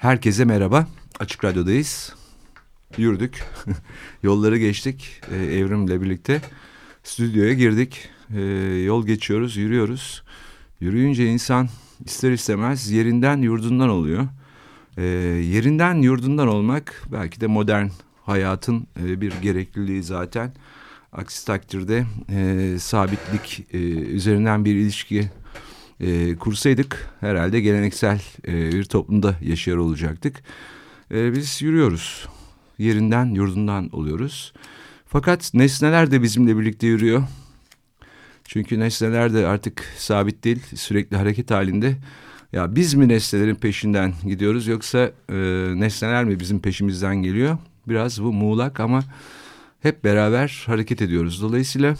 Herkese merhaba. Açık Radyo'dayız. Yürüdük. Yolları geçtik. Ee, Evrim'le birlikte stüdyoya girdik. Ee, yol geçiyoruz, yürüyoruz. Yürüyünce insan ister istemez yerinden yurdundan oluyor. Ee, yerinden yurdundan olmak belki de modern hayatın e, bir gerekliliği zaten. Aksi takdirde e, sabitlik e, üzerinden bir ilişki e, kursaydık herhalde geleneksel e, bir toplumda yaşıyor olacaktık. E, biz yürüyoruz. Yerinden, yurdundan oluyoruz. Fakat nesneler de bizimle birlikte yürüyor. Çünkü nesneler de artık sabit değil, sürekli hareket halinde. Ya biz mi nesnelerin peşinden gidiyoruz yoksa e, nesneler mi bizim peşimizden geliyor? Biraz bu muğlak ama hep beraber hareket ediyoruz. Dolayısıyla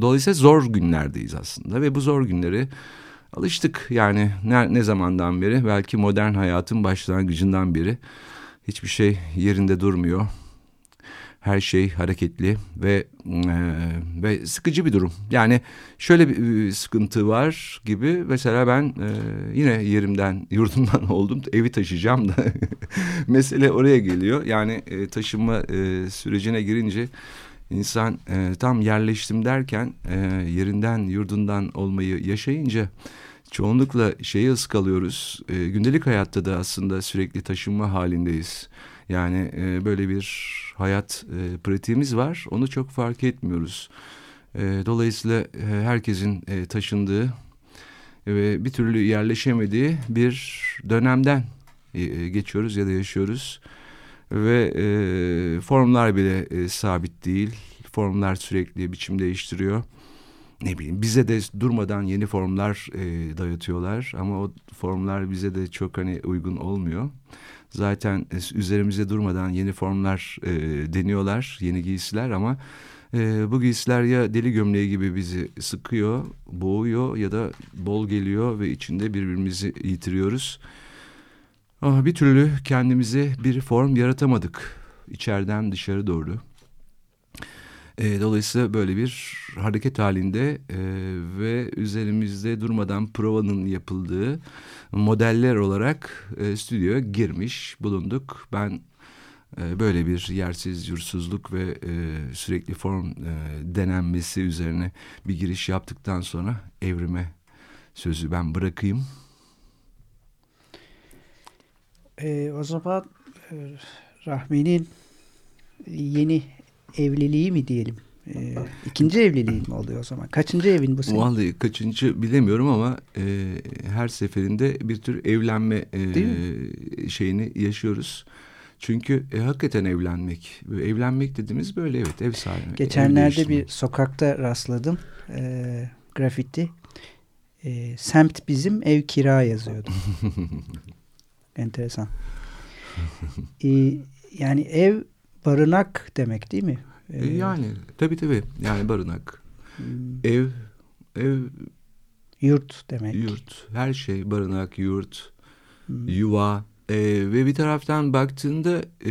dolayısıyla zor günlerdeyiz aslında ve bu zor günleri alıştık yani ne, ne zamandan beri belki modern hayatın başlangıcından beri hiçbir şey yerinde durmuyor. Her şey hareketli ve e, ve sıkıcı bir durum. Yani şöyle bir sıkıntı var gibi mesela ben e, yine yerimden yurdumdan oldum evi taşıyacağım da mesele oraya geliyor. Yani e, taşınma e, sürecine girince insan e, tam yerleştim derken e, yerinden yurdundan olmayı yaşayınca çoğunlukla şeyi ıskalıyoruz. E, gündelik hayatta da aslında sürekli taşınma halindeyiz. Yani e, böyle bir hayat e, pratiğimiz var. Onu çok fark etmiyoruz. E, dolayısıyla e, herkesin e, taşındığı ve bir türlü yerleşemediği bir dönemden e, geçiyoruz ya da yaşıyoruz. Ve e, formlar bile e, sabit değil. Formlar sürekli biçim değiştiriyor ne bileyim bize de durmadan yeni formlar e, dayatıyorlar ama o formlar bize de çok hani uygun olmuyor. Zaten üzerimize durmadan yeni formlar e, deniyorlar, yeni giysiler ama e, bu giysiler ya deli gömleği gibi bizi sıkıyor, boğuyor ya da bol geliyor ve içinde birbirimizi yitiriyoruz. Ama bir türlü kendimize bir form yaratamadık içeriden dışarı doğru. E, dolayısıyla böyle bir hareket halinde e, ve üzerimizde durmadan provanın yapıldığı modeller olarak e, stüdyoya girmiş bulunduk. Ben e, böyle bir yersiz yursuzluk ve e, sürekli form e, denenmesi üzerine bir giriş yaptıktan sonra evrime sözü ben bırakayım. E, o zaman e, Rahmi'nin yeni evliliği mi diyelim? Ee, ikinci evliliği mi oluyor o zaman? Kaçıncı evin bu senin? Vallahi kaçıncı bilemiyorum ama e, her seferinde bir tür evlenme e, şeyini yaşıyoruz. Çünkü e, hakikaten evlenmek. Evlenmek dediğimiz böyle evet ev sahibi. Geçenlerde bir sokakta rastladım. E, grafiti. E, semt bizim ev kira yazıyordu. Enteresan. e, yani ev barınak demek değil mi? Ee, yani tabii tabii yani barınak. Hmm. Ev, ev. Yurt demek. Yurt, her şey barınak, yurt, hmm. yuva. E, ve bir taraftan baktığında e,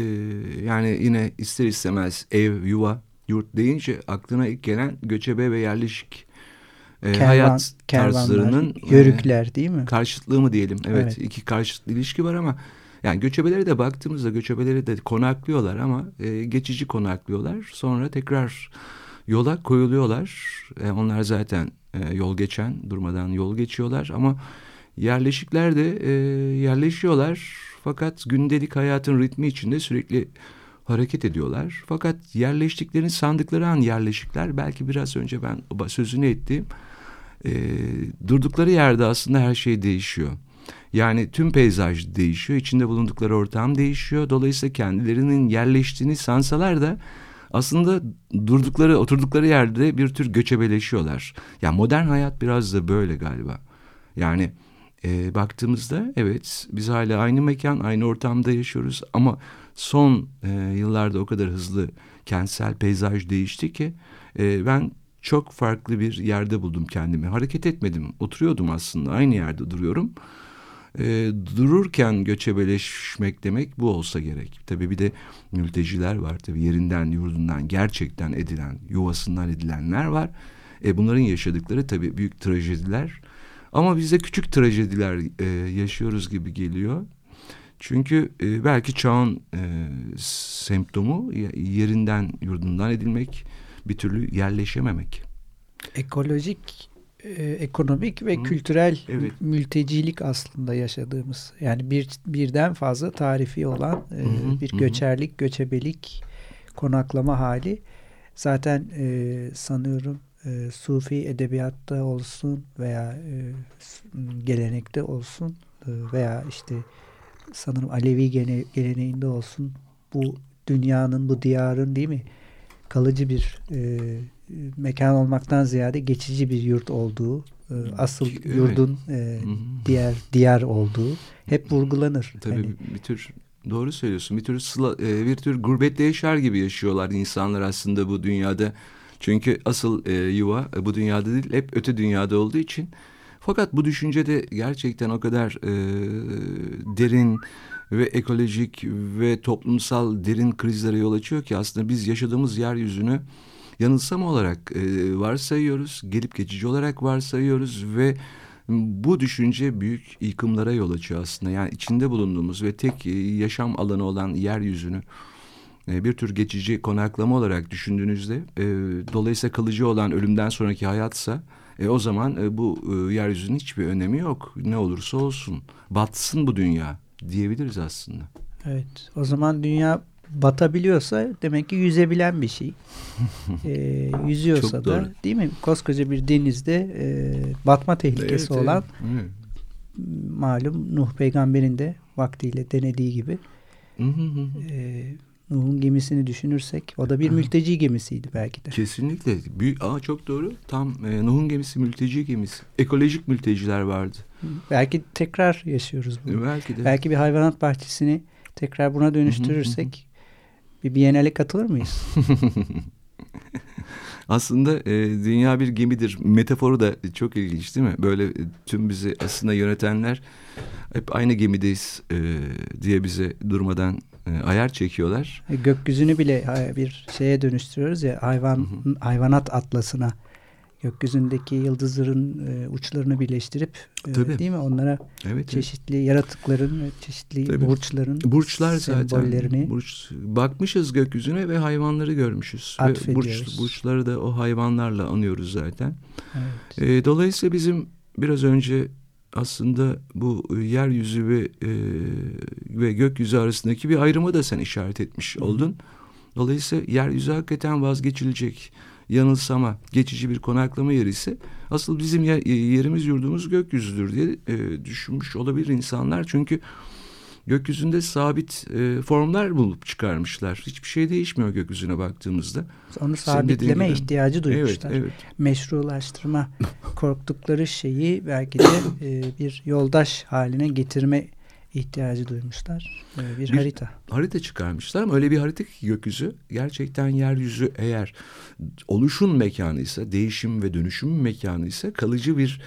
yani yine ister istemez ev, yuva, yurt deyince aklına ilk gelen göçebe ve yerleşik e, Kervan, hayat tarzlarının yörükler değil mi? Karşıtlığı mı diyelim? Evet, evet. iki karşıtlı ilişki var ama yani göçebelere de baktığımızda göçebeleri de konaklıyorlar ama e, geçici konaklıyorlar. Sonra tekrar yola koyuluyorlar. E, onlar zaten e, yol geçen, durmadan yol geçiyorlar ama yerleşikler de e, yerleşiyorlar. Fakat gündelik hayatın ritmi içinde sürekli hareket ediyorlar. Fakat yerleştiklerini sandıkları an yerleşikler belki biraz önce ben sözünü ettiğim e, durdukları yerde aslında her şey değişiyor. Yani tüm peyzaj değişiyor, içinde bulundukları ortam değişiyor. Dolayısıyla kendilerinin yerleştiğini sansalar da aslında durdukları, oturdukları yerde bir tür göçebeleşiyorlar. Ya yani modern hayat biraz da böyle galiba. Yani e, baktığımızda evet biz hala aynı mekan, aynı ortamda yaşıyoruz ama son e, yıllarda o kadar hızlı kentsel peyzaj değişti ki e, ben çok farklı bir yerde buldum kendimi. Hareket etmedim, oturuyordum aslında aynı yerde duruyorum. E, dururken göçebeleşmek demek bu olsa gerek. Tabii bir de mülteciler var tabii yerinden yurdundan gerçekten edilen, yuvasından edilenler var. E, bunların yaşadıkları tabii büyük trajediler. Ama biz küçük trajediler e, yaşıyoruz gibi geliyor. Çünkü e, belki çağın e, semptomu yerinden yurdundan edilmek, bir türlü yerleşememek. Ekolojik, e, ekonomik ve Hı. kültürel evet. mültecilik aslında yaşadığımız. Yani bir birden fazla tarifi olan e, Hı. bir göçerlik, göçebelik, konaklama hali. Zaten e, sanıyorum e, Sufi edebiyatta olsun veya e, gelenekte olsun e, veya işte sanırım Alevi gene, geleneğinde olsun bu dünyanın, bu diyarın değil mi kalıcı bir e, mekan olmaktan ziyade geçici bir yurt olduğu, e, asıl evet. yurdun e, diğer diyar olduğu hep vurgulanır. Tabii yani, bir tür doğru söylüyorsun. Bir tür sıla, e, bir tür gurbette yaşar gibi yaşıyorlar insanlar aslında bu dünyada. Çünkü asıl e, yuva e, bu dünyada değil hep öte dünyada olduğu için. Fakat bu düşünce de gerçekten o kadar e, derin ve ekolojik ve toplumsal derin krizlere yol açıyor ki aslında biz yaşadığımız yeryüzünü yanılsama olarak e, varsayıyoruz, gelip geçici olarak varsayıyoruz ve bu düşünce büyük yıkımlara yol açıyor aslında. Yani içinde bulunduğumuz ve tek e, yaşam alanı olan yeryüzünü e, bir tür geçici konaklama olarak düşündüğünüzde e, dolayısıyla kalıcı olan ölümden sonraki hayatsa e, o zaman e, bu e, yeryüzünün hiçbir önemi yok. Ne olursa olsun batsın bu dünya diyebiliriz aslında. Evet o zaman dünya batabiliyorsa demek ki yüzebilen bir şey. e, yüzüyorsa da değil mi? Koskoca bir denizde e, batma tehlikesi evet, olan evet. malum Nuh peygamberin de vaktiyle denediği gibi e, Nuh'un gemisini düşünürsek o da bir mülteci gemisiydi belki de. Kesinlikle. Büyük, aa, çok doğru. Tam e, Nuh'un gemisi mülteci gemisi. Ekolojik mülteciler vardı. Belki tekrar yaşıyoruz bunu. Belki de. Belki bir hayvanat bahçesini tekrar buna dönüştürürsek bir Biennale katılır mıyız? aslında e, dünya bir gemidir metaforu da çok ilginç değil mi? Böyle e, tüm bizi aslında yönetenler hep aynı gemideyiz e, diye bize durmadan e, ayar çekiyorlar. E, gökyüzünü bile bir şeye dönüştürüyoruz ya hayvan hı hı. hayvanat atlasına gökyüzündeki yıldızların e, uçlarını birleştirip e, değil mi onlara evet, çeşitli evet. yaratıkların çeşitli Tabii. burçların burçlar sembollerini zaten burç bakmışız gökyüzüne ve hayvanları görmüşüz ve burç, burçları da o hayvanlarla anıyoruz zaten. Evet. E, dolayısıyla bizim biraz önce aslında bu yeryüzü ve e, ve gökyüzü arasındaki bir ayrımı da sen işaret etmiş oldun. Dolayısıyla yeryüzü hakikaten vazgeçilecek yanılsama, geçici bir konaklama yeri ise asıl bizim yerimiz yurdumuz gökyüzüdür diye e, düşünmüş olabilir insanlar. Çünkü gökyüzünde sabit e, formlar bulup çıkarmışlar. Hiçbir şey değişmiyor gökyüzüne baktığımızda. Onu sabitleme ihtiyacı duymuşlar. Evet, evet. Meşrulaştırma korktukları şeyi belki de e, bir yoldaş haline getirme ihtiyacı duymuşlar. Ee, bir, bir harita. Harita çıkarmışlar ama öyle bir harita ki gökyüzü gerçekten yeryüzü eğer oluşun mekanıysa, değişim ve dönüşüm mekanıysa kalıcı bir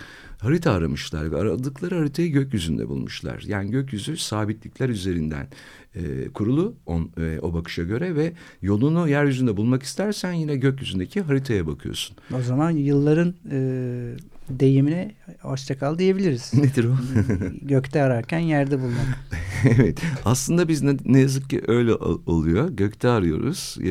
harita aramışlar ve aradıkları haritayı gökyüzünde bulmuşlar. Yani gökyüzü sabitlikler üzerinden e, kurulu on, e, o bakışa göre ve yolunu yeryüzünde bulmak istersen yine gökyüzündeki haritaya bakıyorsun. O zaman yılların e, deyimine hoşçakal diyebiliriz. Nedir o? Gökte ararken yerde bulmak. evet. Aslında biz ne, ne yazık ki öyle oluyor. Gökte arıyoruz e,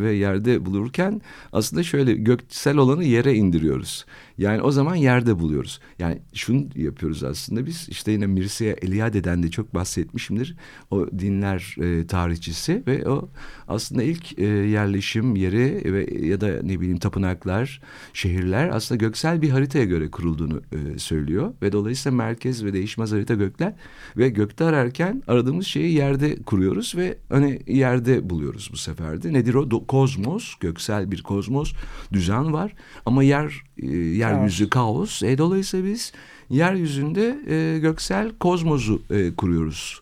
ve yerde bulurken aslında şöyle göksel olanı yere indiriyoruz. Yani o zaman yerde buluyoruz. Yani şunu yapıyoruz aslında biz işte yine Mircea Eliade'den de çok bahsetmişimdir. O dinler e, tarihçisi ve o aslında ilk e, yerleşim yeri ve ya da ne bileyim tapınaklar, şehirler aslında göksel bir haritaya göre kurulduğunu e, söylüyor. Ve dolayısıyla merkez ve değişmez harita gökler ve gökte ararken aradığımız şeyi yerde kuruyoruz ve hani yerde buluyoruz bu sefer de. Nedir o? Do kozmos, göksel bir kozmos, düzen var ama yer e, yeryüzü kaos. E, dolayısıyla biz yeryüzünde e, göksel kozmosu e, kuruyoruz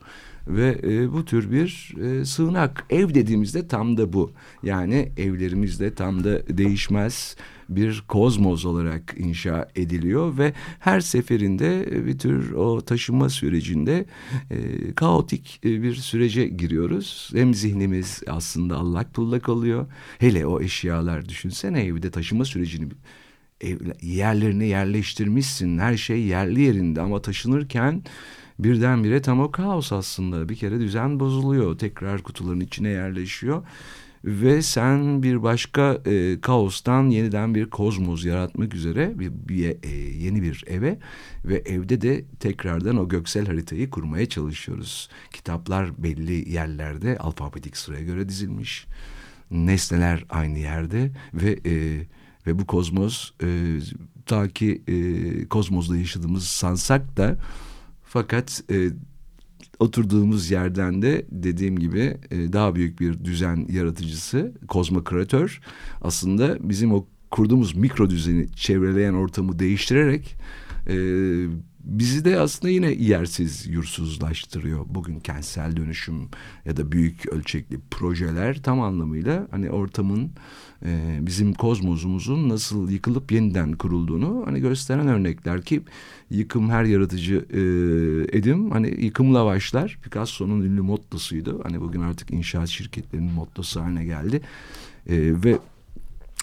ve e, bu tür bir e, sığınak ev dediğimizde tam da bu yani evlerimizde tam da değişmez bir kozmos olarak inşa ediliyor ve her seferinde bir tür o taşınma sürecinde e, kaotik e, bir sürece giriyoruz. Hem zihnimiz aslında allak bullak oluyor. Hele o eşyalar düşünsene evde taşıma sürecini ev, yerlerine yerleştirmişsin. Her şey yerli yerinde ama taşınırken birdenbire tam o kaos aslında. Bir kere düzen bozuluyor. Tekrar kutuların içine yerleşiyor ve sen bir başka e, kaostan yeniden bir kozmos yaratmak üzere bir, bir e, yeni bir eve ve evde de tekrardan o göksel haritayı kurmaya çalışıyoruz. Kitaplar belli yerlerde alfabetik sıraya göre dizilmiş. Nesneler aynı yerde ve e, ve bu kozmos e, ta ki e, kozmosda yaşadığımız sansak da fakat e, oturduğumuz yerden de dediğim gibi e, daha büyük bir düzen yaratıcısı kozmokratör aslında bizim o kurduğumuz mikro düzeni çevreleyen ortamı değiştirerek e, bizi de aslında yine yersiz yursuzlaştırıyor. Bugün kentsel dönüşüm ya da büyük ölçekli projeler tam anlamıyla hani ortamın e, bizim kozmosumuzun nasıl yıkılıp yeniden kurulduğunu hani gösteren örnekler ki yıkım her yaratıcı e, edim hani yıkımla başlar. Picasso'nun ünlü mottosuydu. Hani bugün artık inşaat şirketlerinin mottosu haline geldi. E, ve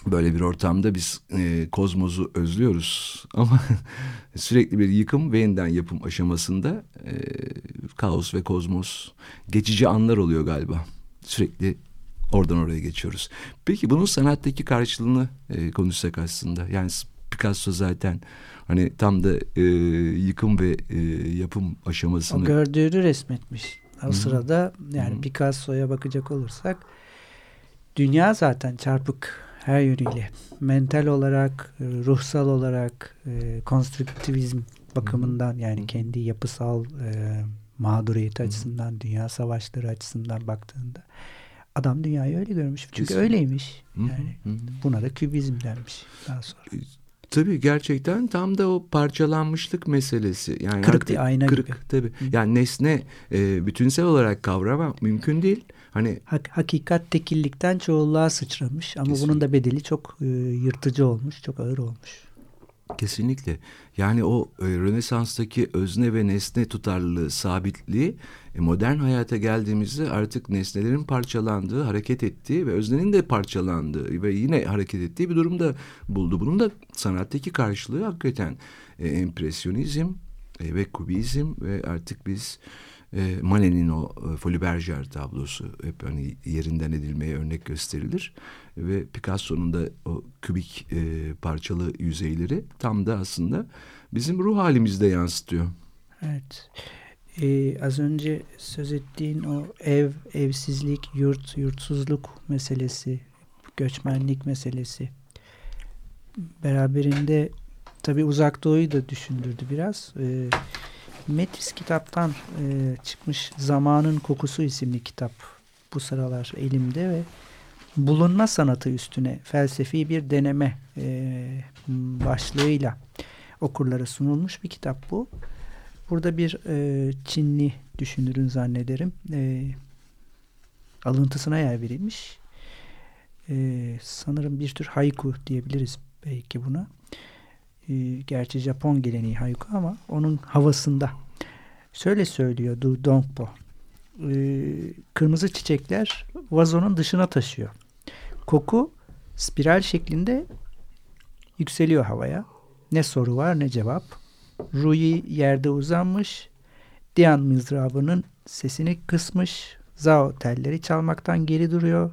böyle bir ortamda biz e, kozmosu özlüyoruz ama sürekli bir yıkım ve yeniden yapım aşamasında e, kaos ve kozmos geçici anlar oluyor galiba. Sürekli oradan oraya geçiyoruz. Peki bunun sanattaki karşılığını e, konuşsak aslında. Yani Picasso zaten hani tam da e, yıkım ve e, yapım aşamasını... O gördüğünü resmetmiş. O Hı-hı. sırada yani Hı-hı. Picasso'ya bakacak olursak dünya zaten çarpık her yönüyle. Mental olarak, e, ruhsal olarak, e, konstruktivizm bakımından yani kendi yapısal e, mağduriyet açısından, dünya savaşları açısından baktığında adam dünyayı öyle görmüş. Çünkü Kesinlikle. öyleymiş. Yani buna da kübizm denmiş daha sonra. E, tabii gerçekten tam da o parçalanmışlık meselesi. Yani kırık bir ayna kırık, gibi. Tabii. Hı. Yani nesne e, bütünsel olarak kavramak mümkün değil. Hani Hak, hakikat tekillikten çoğulluğa sıçramış ama kesinlikle. bunun da bedeli çok e, yırtıcı olmuş, çok ağır olmuş. Kesinlikle. Yani o e, Rönesans'taki özne ve nesne tutarlılığı, sabitliği e, modern hayata geldiğimizde artık nesnelerin parçalandığı, hareket ettiği ve öznenin de parçalandığı ve yine hareket ettiği bir durumda buldu. Bunun da sanattaki karşılığı hakikaten e, empresyonizm e, ve kubizm ve artık biz e, Manet'in o e, Foliberger tablosu hep hani yerinden edilmeye örnek gösterilir. Ve Picasso'nun da o kübik e, parçalı yüzeyleri tam da aslında bizim ruh halimizde yansıtıyor. Evet. Ee, az önce söz ettiğin o ev, evsizlik, yurt, yurtsuzluk meselesi, göçmenlik meselesi beraberinde tabii uzak doğuyu da düşündürdü biraz. Ee, Metis kitaptan e, çıkmış Zamanın Kokusu isimli kitap bu sıralar elimde ve bulunma sanatı üstüne felsefi bir deneme e, başlığıyla okurlara sunulmuş bir kitap bu. Burada bir e, Çinli düşünürün zannederim e, alıntısına yer verilmiş. E, sanırım bir tür haiku diyebiliriz belki buna. E, gerçi Japon geleneği haiku ama onun havasında. Şöyle söylüyor Du Dongpo. E, kırmızı çiçekler vazonun dışına taşıyor. Koku spiral şeklinde yükseliyor havaya. Ne soru var ne cevap. Rui yerde uzanmış. Dian mızrabının sesini kısmış. Zao telleri çalmaktan geri duruyor.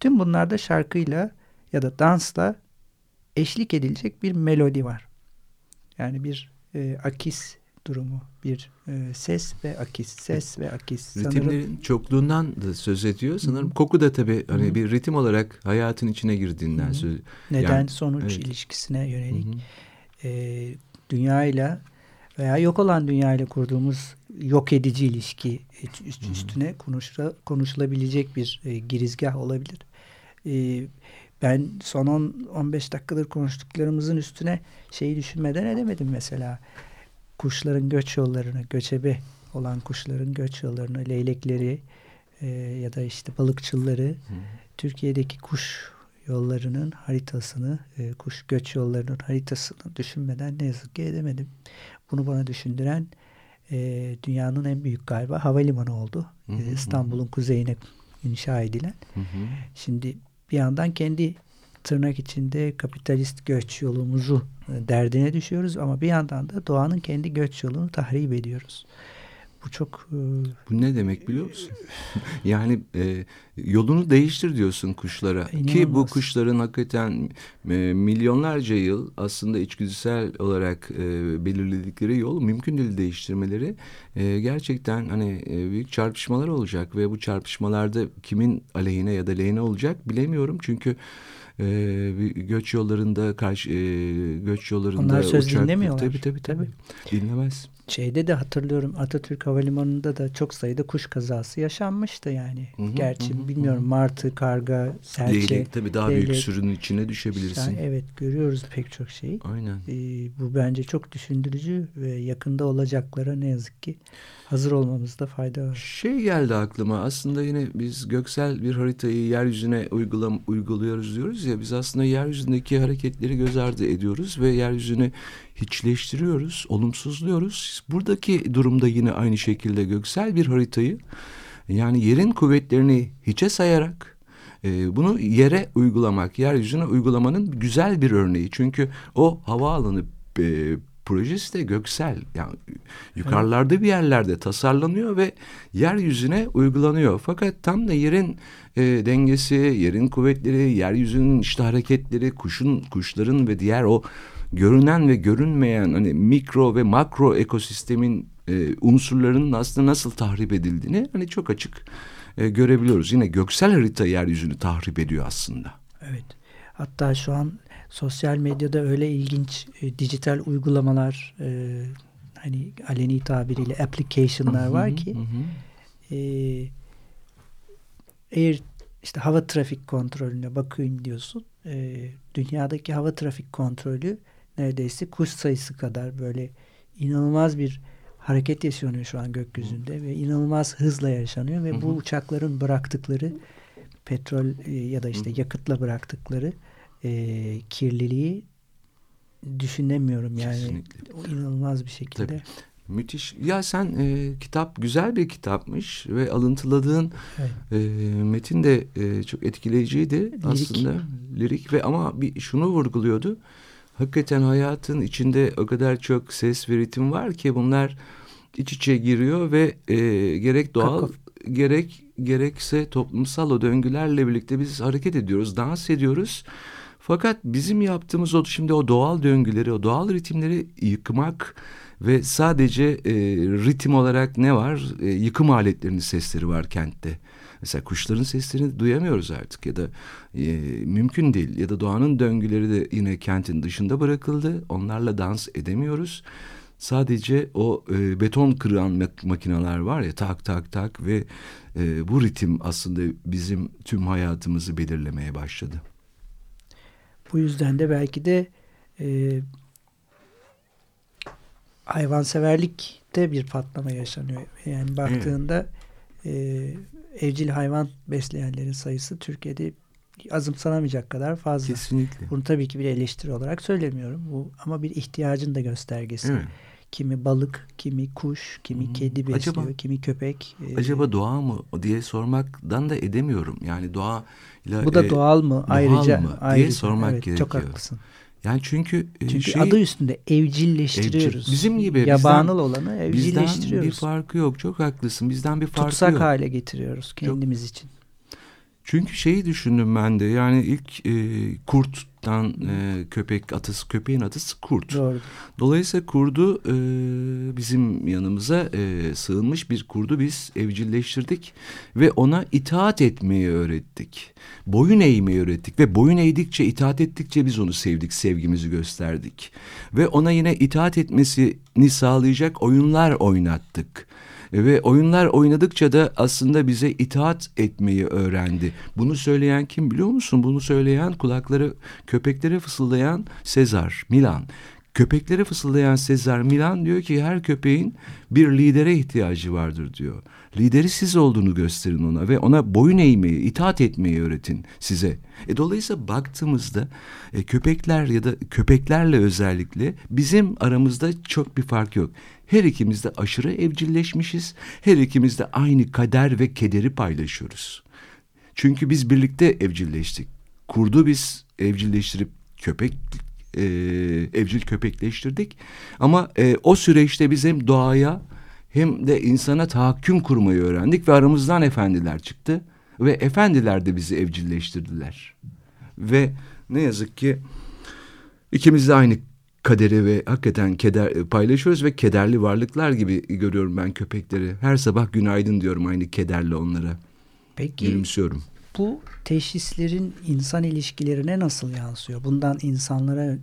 Tüm bunlarda şarkıyla ya da dansla eşlik edilecek bir melodi var. Yani bir e, akis durumu, bir e, ses ve akis, ses ve akis. Ritimlerin sanırım, çokluğundan da söz ediyor. Sanırım Hı. koku da tabii hani Hı. bir ritim olarak hayatın içine girdiğinden Hı. söz Neden yani, sonuç evet. ilişkisine yönelik e, dünyayla veya yok olan dünyayla kurduğumuz yok edici ilişki üst, üstüne konuşula, konuşulabilecek bir e, girizgah olabilir. E, ben son 10-15 dakikadır konuştuklarımızın üstüne şeyi düşünmeden edemedim mesela. Kuşların göç yollarını, göçebe olan kuşların göç yollarını, leylekleri e, ya da işte balıkçılları, Hı. Türkiye'deki kuş yollarının haritasını, e, kuş göç yollarının haritasını düşünmeden ne yazık ki edemedim. Bunu bana düşündüren e, dünyanın en büyük galiba havalimanı oldu. Hı, İstanbul'un kuzeyine inşa edilen. Hı hı. Şimdi bir yandan kendi tırnak içinde kapitalist göç yolumuzu e, derdine düşüyoruz ama bir yandan da doğanın kendi göç yolunu tahrip ediyoruz. Bu çok... E, bu ne demek biliyor musun? yani e, yolunu değiştir diyorsun kuşlara. İnanılmaz. Ki bu kuşların hakikaten e, milyonlarca yıl aslında içgüdüsel olarak e, belirledikleri yol mümkün değil değiştirmeleri. E, gerçekten hani e, büyük çarpışmalar olacak ve bu çarpışmalarda kimin aleyhine ya da lehine olacak bilemiyorum. Çünkü e, göç yollarında karşı e, göç yollarında Onlar söz uçak, dinlemiyorlar. Tabii tabii tabii. Dinlemez. Şeyde de hatırlıyorum Atatürk Havalimanı'nda da çok sayıda kuş kazası yaşanmıştı yani. Hı hı, Gerçi hı, bilmiyorum hı. martı, karga, serçe. Leylek tabii daha leylek. büyük sürünün içine düşebilirsin. Yani evet görüyoruz pek çok şeyi. Aynen. Ee, bu bence çok düşündürücü ve yakında olacaklara ne yazık ki hazır olmamızda fayda var. Şey geldi aklıma aslında yine biz göksel bir haritayı yeryüzüne uygulam uyguluyoruz diyoruz ya biz aslında yeryüzündeki hareketleri göz ardı ediyoruz ve yeryüzünü hiçleştiriyoruz, olumsuzluyoruz. Buradaki durumda yine aynı şekilde göksel bir haritayı yani yerin kuvvetlerini hiçe sayarak e, bunu yere uygulamak, yeryüzüne uygulamanın güzel bir örneği. Çünkü o havaalanı e, projesi de göksel. Yani yukarılarda bir yerlerde tasarlanıyor ve yeryüzüne uygulanıyor. Fakat tam da yerin e, dengesi, yerin kuvvetleri, yeryüzünün işte hareketleri, kuşun, kuşların ve diğer o görünen ve görünmeyen hani mikro ve makro ekosistemin e, unsurlarının aslında nasıl tahrip edildiğini hani çok açık e, görebiliyoruz. Yine göksel harita yeryüzünü tahrip ediyor aslında. Evet. Hatta şu an sosyal medyada öyle ilginç e, dijital uygulamalar e, hani aleni tabiriyle application'lar var ki e, air işte hava trafik kontrolüne bakayım diyorsun. E, dünyadaki hava trafik kontrolü neredeyse kuş sayısı kadar böyle inanılmaz bir hareket yaşanıyor şu an gökyüzünde hı. ve inanılmaz hızla yaşanıyor ve hı hı. bu uçakların bıraktıkları petrol e, ya da işte hı. yakıtla bıraktıkları e, kirliliği düşünemiyorum yani Kesinlikle. o inanılmaz bir şekilde. Tabii. Müthiş. Ya sen e, kitap güzel bir kitapmış ve alıntıladığın evet. e, metin de e, çok etkileyiciydi lirik. aslında. Lirik ve ama bir şunu vurguluyordu. Hakikaten hayatın içinde o kadar çok ses ve ritim var ki bunlar iç içe giriyor ve e, gerek doğal Kakaf. gerek gerekse toplumsal o döngülerle birlikte biz hareket ediyoruz, dans ediyoruz. Fakat bizim yaptığımız o şimdi o doğal döngüleri, o doğal ritimleri yıkmak ve sadece e, ritim olarak ne var? E, yıkım aletlerinin sesleri var kentte. Mesela kuşların seslerini duyamıyoruz artık ya da e, mümkün değil. Ya da doğanın döngüleri de yine kentin dışında bırakıldı. Onlarla dans edemiyoruz. Sadece o e, beton kıran makineler var ya tak tak tak ve e, bu ritim aslında bizim tüm hayatımızı belirlemeye başladı. Bu yüzden de belki de e, hayvanseverlikte bir patlama yaşanıyor. Yani baktığında evet. e, evcil hayvan besleyenlerin sayısı Türkiye'de azımsanamayacak kadar fazla. Kesinlikle. Bunu tabii ki bir eleştiri olarak söylemiyorum. Bu ama bir ihtiyacın da göstergesi. Evet. Kimi balık, kimi kuş, kimi hmm. kedi besliyor, acaba, kimi köpek. Acaba doğa mı diye sormaktan da edemiyorum. Yani doğa bu da e, doğal mı? Doğal ayrıca, mı ayrıca diye sormak evet, gerekiyor. Çok haklısın. Yani çünkü e, çünkü şey, adı üstünde evcilleştiriyoruz. Evcil, bizim gibi yabanıl bizden, olanı evcilleştiriyoruz. Bizden bir farkı yok. Çok haklısın. Bizden bir farkı Tutsak yok. hale getiriyoruz kendimiz çok, için. Çünkü şeyi düşündüm ben de yani ilk e, kurttan e, köpek atısı köpeğin atısı kurt. Doğru. Dolayısıyla kurdu e, bizim yanımıza e, sığınmış bir kurdu biz evcilleştirdik ve ona itaat etmeyi öğrettik. Boyun eğmeyi öğrettik ve boyun eğdikçe itaat ettikçe biz onu sevdik, sevgimizi gösterdik. Ve ona yine itaat etmesini sağlayacak oyunlar oynattık. Ve oyunlar oynadıkça da aslında bize itaat etmeyi öğrendi. Bunu söyleyen kim biliyor musun? Bunu söyleyen kulakları köpeklere fısıldayan Sezar Milan. Köpeklere fısıldayan Sezar Milan diyor ki her köpeğin bir lidere ihtiyacı vardır diyor. Lideri siz olduğunu gösterin ona ve ona boyun eğmeyi, itaat etmeyi öğretin size. E, dolayısıyla baktığımızda e, köpekler ya da köpeklerle özellikle bizim aramızda çok bir fark yok. Her ikimiz de aşırı evcilleşmişiz. Her ikimiz de aynı kader ve kederi paylaşıyoruz. Çünkü biz birlikte evcilleştik. Kurdu biz evcilleştirip köpek e, evcil köpekleştirdik. Ama e, o süreçte biz hem doğaya hem de insana tahakküm kurmayı öğrendik ve aramızdan efendiler çıktı. Ve efendiler de bizi evcilleştirdiler. Ve ne yazık ki ikimiz de aynı kaderi ve hakikaten keder paylaşıyoruz ve kederli varlıklar gibi görüyorum ben köpekleri. Her sabah günaydın diyorum aynı kederle onlara. Peki Gülümsüyorum. bu teşhislerin insan ilişkilerine nasıl yansıyor? Bundan insanlara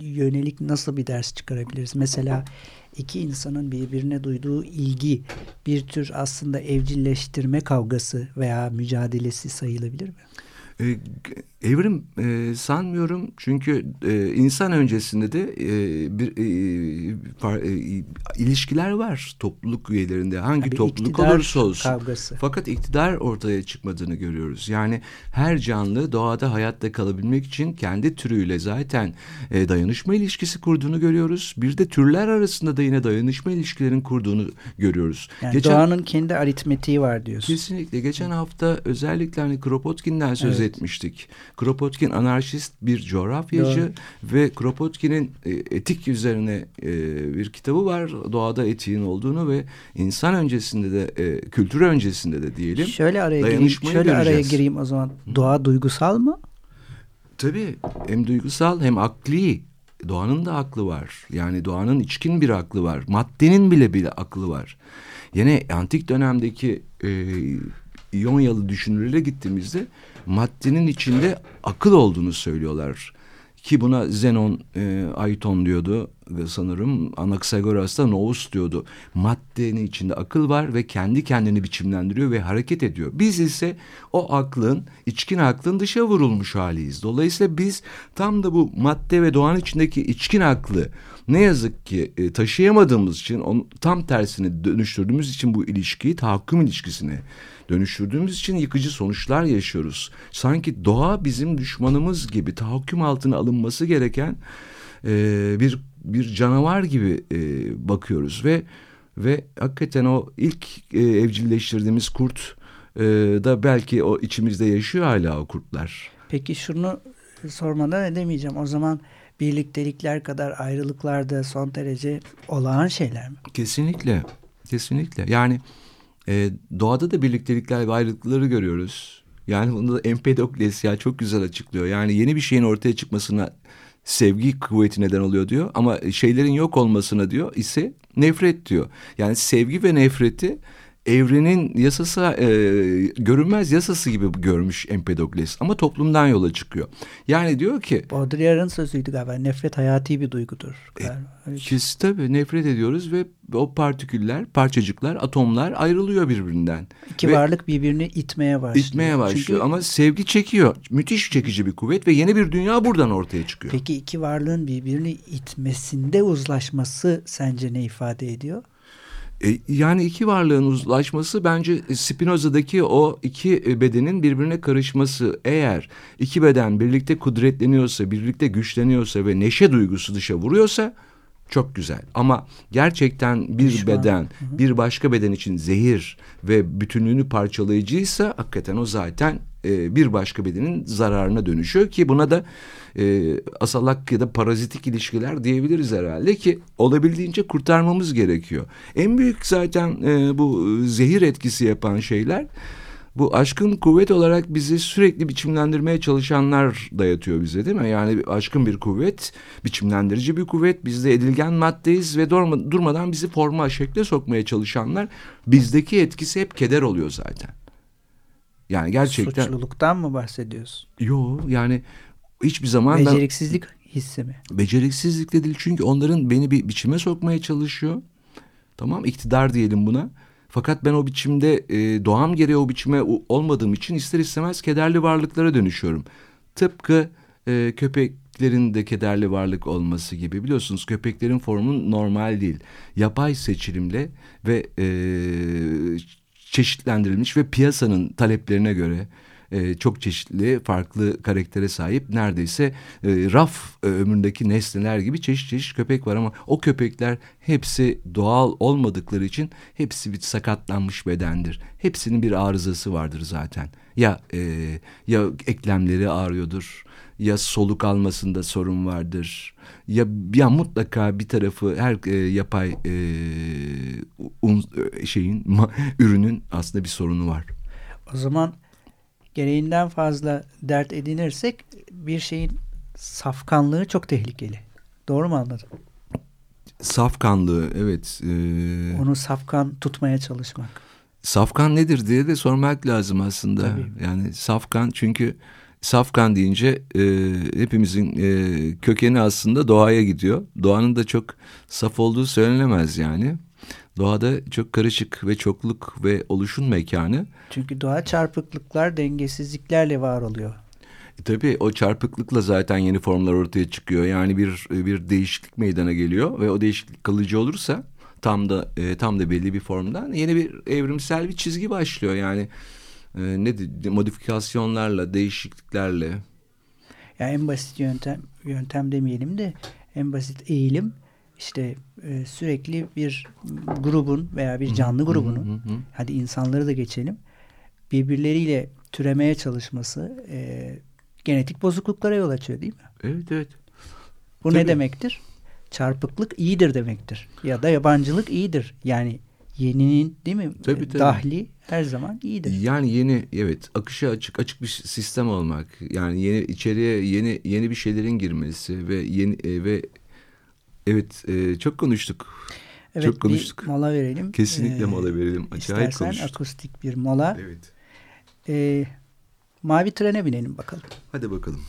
yönelik nasıl bir ders çıkarabiliriz? Mesela iki insanın birbirine duyduğu ilgi bir tür aslında evcilleştirme kavgası veya mücadelesi sayılabilir mi? E, evrim e, sanmıyorum çünkü e, insan öncesinde de e, bir e, par, e, ilişkiler var topluluk üyelerinde hangi yani topluluk olursa olsun. Kavgası. Fakat iktidar ortaya çıkmadığını görüyoruz. Yani her canlı doğada hayatta kalabilmek için kendi türüyle zaten e, dayanışma ilişkisi kurduğunu görüyoruz. Bir de türler arasında da yine dayanışma ilişkilerin kurduğunu görüyoruz. Yani Geçen, doğanın kendi aritmetiği var diyorsun. Kesinlikle. Geçen hafta özellikle hani Kropotkin'den söz evet. Etmiştik. Kropotkin anarşist bir coğrafyacı Doğru. ve Kropotkin'in e, etik üzerine e, bir kitabı var. Doğada etiğin olduğunu ve insan öncesinde de e, kültür öncesinde de diyelim. Şöyle araya gireyim, şöyle göreceğiz. araya gireyim o zaman. Doğa duygusal mı? Tabii. Hem duygusal hem akli. Doğanın da aklı var. Yani doğanın içkin bir aklı var. Maddenin bile bile aklı var. Yine antik dönemdeki e, İonyalı düşünürlere gittiğimizde maddenin içinde akıl olduğunu söylüyorlar. Ki buna Zenon, e, Ayton diyordu sanırım Anaxagoras da Nous diyordu. Maddenin içinde akıl var ve kendi kendini biçimlendiriyor ve hareket ediyor. Biz ise o aklın, içkin aklın dışa vurulmuş haliyiz. Dolayısıyla biz tam da bu madde ve doğanın içindeki içkin aklı ne yazık ki e, taşıyamadığımız için, onu, tam tersini dönüştürdüğümüz için bu ilişkiyi tahakküm ilişkisine dönüştürdüğümüz için yıkıcı sonuçlar yaşıyoruz. Sanki doğa bizim düşmanımız gibi tahakküm altına alınması gereken e, bir bir canavar gibi e, bakıyoruz ve ve hakikaten o ilk e, evcilleştirdiğimiz kurt e, da belki o içimizde yaşıyor hala o kurtlar. Peki şunu sormadan edemeyeceğim. O zaman birliktelikler kadar ayrılıklar da son derece olağan şeyler mi? Kesinlikle. Kesinlikle. Yani e, doğada da birliktelikler ve ayrılıkları görüyoruz. Yani bunu da Empedokles ya çok güzel açıklıyor. Yani yeni bir şeyin ortaya çıkmasına sevgi kuvveti neden oluyor diyor. Ama şeylerin yok olmasına diyor ise nefret diyor. Yani sevgi ve nefreti evrenin yasası e, görünmez yasası gibi görmüş Empedokles ama toplumdan yola çıkıyor. Yani diyor ki Baudrillard'ın sözüydü galiba nefret hayati bir duygudur. E, Kes, tabii nefret ediyoruz ve o partiküller, parçacıklar, atomlar ayrılıyor birbirinden. İki ve varlık birbirini itmeye başlıyor. İtmeye başlıyor Çünkü... ama sevgi çekiyor. Müthiş çekici bir kuvvet ve yeni bir dünya buradan ortaya çıkıyor. Peki iki varlığın birbirini itmesinde uzlaşması sence ne ifade ediyor? E, yani iki varlığın uzlaşması bence Spinoza'daki o iki e, bedenin birbirine karışması. Eğer iki beden birlikte kudretleniyorsa, birlikte güçleniyorsa ve neşe duygusu dışa vuruyorsa çok güzel. Ama gerçekten bir Düşman. beden, hı hı. bir başka beden için zehir ve bütünlüğünü parçalayıcıysa hakikaten o zaten e, bir başka bedenin zararına dönüşüyor ki buna da e, asalak ya da parazitik ilişkiler diyebiliriz herhalde ki olabildiğince kurtarmamız gerekiyor. En büyük zaten e, bu zehir etkisi yapan şeyler bu aşkın kuvvet olarak bizi sürekli biçimlendirmeye çalışanlar dayatıyor bize değil mi? Yani aşkın bir kuvvet, biçimlendirici bir kuvvet. Biz de edilgen maddeyiz ve durma, durmadan bizi forma, şekle sokmaya çalışanlar bizdeki etkisi hep keder oluyor zaten. Yani gerçekten... Suçluluktan mı bahsediyorsun? Yo yani hiçbir zaman... Beceriksizlik ben, hissi mi? Beceriksizlik de değil çünkü onların beni bir biçime sokmaya çalışıyor. Tamam iktidar diyelim buna. Fakat ben o biçimde e, doğam gereği o biçime olmadığım için ister istemez kederli varlıklara dönüşüyorum. Tıpkı e, köpeklerin de kederli varlık olması gibi. Biliyorsunuz köpeklerin formu normal değil. Yapay seçilimle ve e, çeşitlendirilmiş ve piyasanın taleplerine göre e, çok çeşitli farklı karaktere sahip neredeyse e, raf e, ömründeki nesneler gibi çeşit çeşit köpek var ama o köpekler hepsi doğal olmadıkları için hepsi bir sakatlanmış bedendir. Hepsinin bir arızası vardır zaten. Ya e, ya eklemleri ağrıyordur ya soluk almasında sorun vardır. Ya, ya mutlaka bir tarafı her e, yapay e, un, e, şeyin ma, ürünün aslında bir sorunu var. O zaman gereğinden fazla dert edinirsek bir şeyin safkanlığı çok tehlikeli. Doğru mu anladım? Safkanlığı evet. E... Onu safkan tutmaya çalışmak. Safkan nedir diye de sormak lazım aslında. Tabii. Yani safkan çünkü safkan deyince e, hepimizin e, kökeni aslında doğaya gidiyor. Doğanın da çok saf olduğu söylenemez yani. Doğada çok karışık ve çokluk ve oluşun mekanı. Çünkü doğa çarpıklıklar, dengesizliklerle var oluyor. E, tabii o çarpıklıkla zaten yeni formlar ortaya çıkıyor. Yani bir bir değişiklik meydana geliyor ve o değişiklik kalıcı olursa tam da e, tam da belli bir formdan yeni bir evrimsel bir çizgi başlıyor. Yani e, ne modifikasyonlarla, değişikliklerle. Ya en basit yöntem yöntem demeyelim de en basit eğilim işte e, sürekli bir grubun veya bir canlı grubunun hadi insanları da geçelim birbirleriyle türemeye çalışması e, genetik bozukluklara yol açıyor değil mi? Evet evet. Bu Tabii. ne demektir? Çarpıklık iyidir demektir. Ya da yabancılık iyidir. Yani yeninin değil mi? Tabii, tabii. Dahli her zaman iyidir. Yani yeni evet akışa açık açık bir sistem olmak. Yani yeni içeriye yeni yeni bir şeylerin girmesi ve yeni e, ve Evet e, çok konuştuk. Evet çok konuştuk. bir mola verelim. Kesinlikle ee, mola verelim. Acayip İstersen konuştuk. akustik bir mola. Evet. Ee, mavi trene binelim bakalım. Hadi bakalım.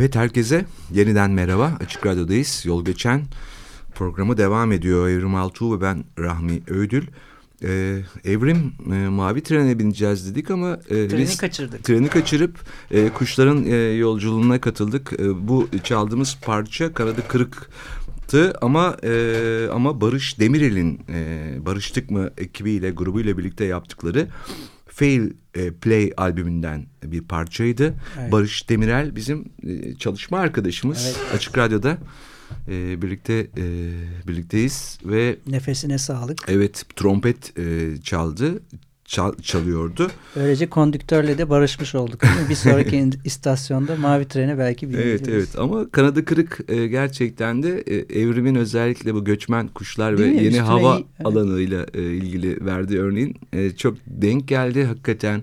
Evet herkese yeniden merhaba. Açık Radyo'dayız. Yol geçen programı devam ediyor. Evrim Altuğ ve ben Rahmi Ödül. Ee, Evrim e, mavi trene bineceğiz dedik ama e, treni biz kaçırdık. Treni kaçırıp e, kuşların e, yolculuğuna katıldık. E, bu çaldığımız parça kanadı kırıktı ama e, ama Barış Demirel'in e, Barıştık mı ekibiyle grubuyla birlikte yaptıkları Fail e, Play albümünden bir parçaydı. Evet. Barış Demirel bizim e, çalışma arkadaşımız evet. Açık Radyo'da e, birlikte e, birlikteyiz ve nefesine sağlık. Evet trompet e, çaldı çal, çalıyordu. Böylece kondüktörle de barışmış olduk. Bir sonraki istasyonda mavi trene belki bineceğiz. Evet evet ama kanadı kırık e, gerçekten de e, evrimin özellikle bu göçmen kuşlar Değil ve mi? yeni Üstüne hava iyi. alanıyla e, ilgili verdiği örneğin e, çok denk geldi hakikaten.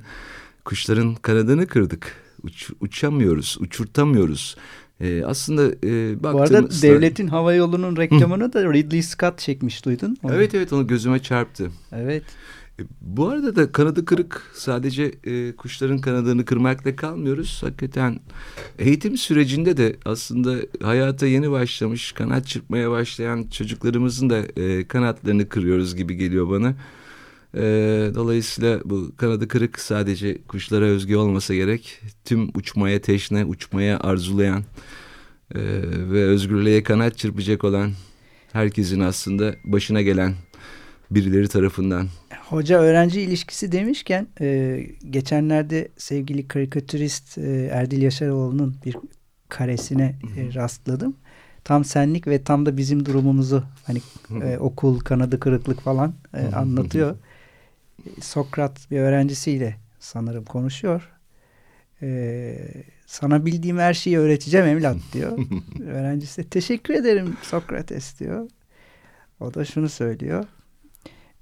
Kuşların kanadını kırdık. Uç, uçamıyoruz, uçurtamıyoruz. E, aslında e, baktığımızda... Bu arada devletin hava yolunun reklamını da Ridley Scott çekmiş duydun mu? Evet evet onu gözüme çarptı. Evet. Bu arada da kanadı kırık sadece e, kuşların kanadını kırmakla kalmıyoruz. Hakikaten eğitim sürecinde de aslında hayata yeni başlamış kanat çırpmaya başlayan çocuklarımızın da e, kanatlarını kırıyoruz gibi geliyor bana. E, dolayısıyla bu kanadı kırık sadece kuşlara özgü olmasa gerek. Tüm uçmaya teşne, uçmaya arzulayan e, ve özgürlüğe kanat çırpacak olan herkesin aslında başına gelen birileri tarafından. Hoca öğrenci ilişkisi demişken e, geçenlerde sevgili karikatürist e, Erdil Yaşaroğlu'nun bir karesine e, rastladım. Tam senlik ve tam da bizim durumumuzu hani e, okul kanadı kırıklık falan e, anlatıyor. Sokrat bir öğrencisiyle sanırım konuşuyor. E, sana bildiğim her şeyi öğreteceğim evlat diyor. Öğrencisi de teşekkür ederim Sokrates diyor. O da şunu söylüyor.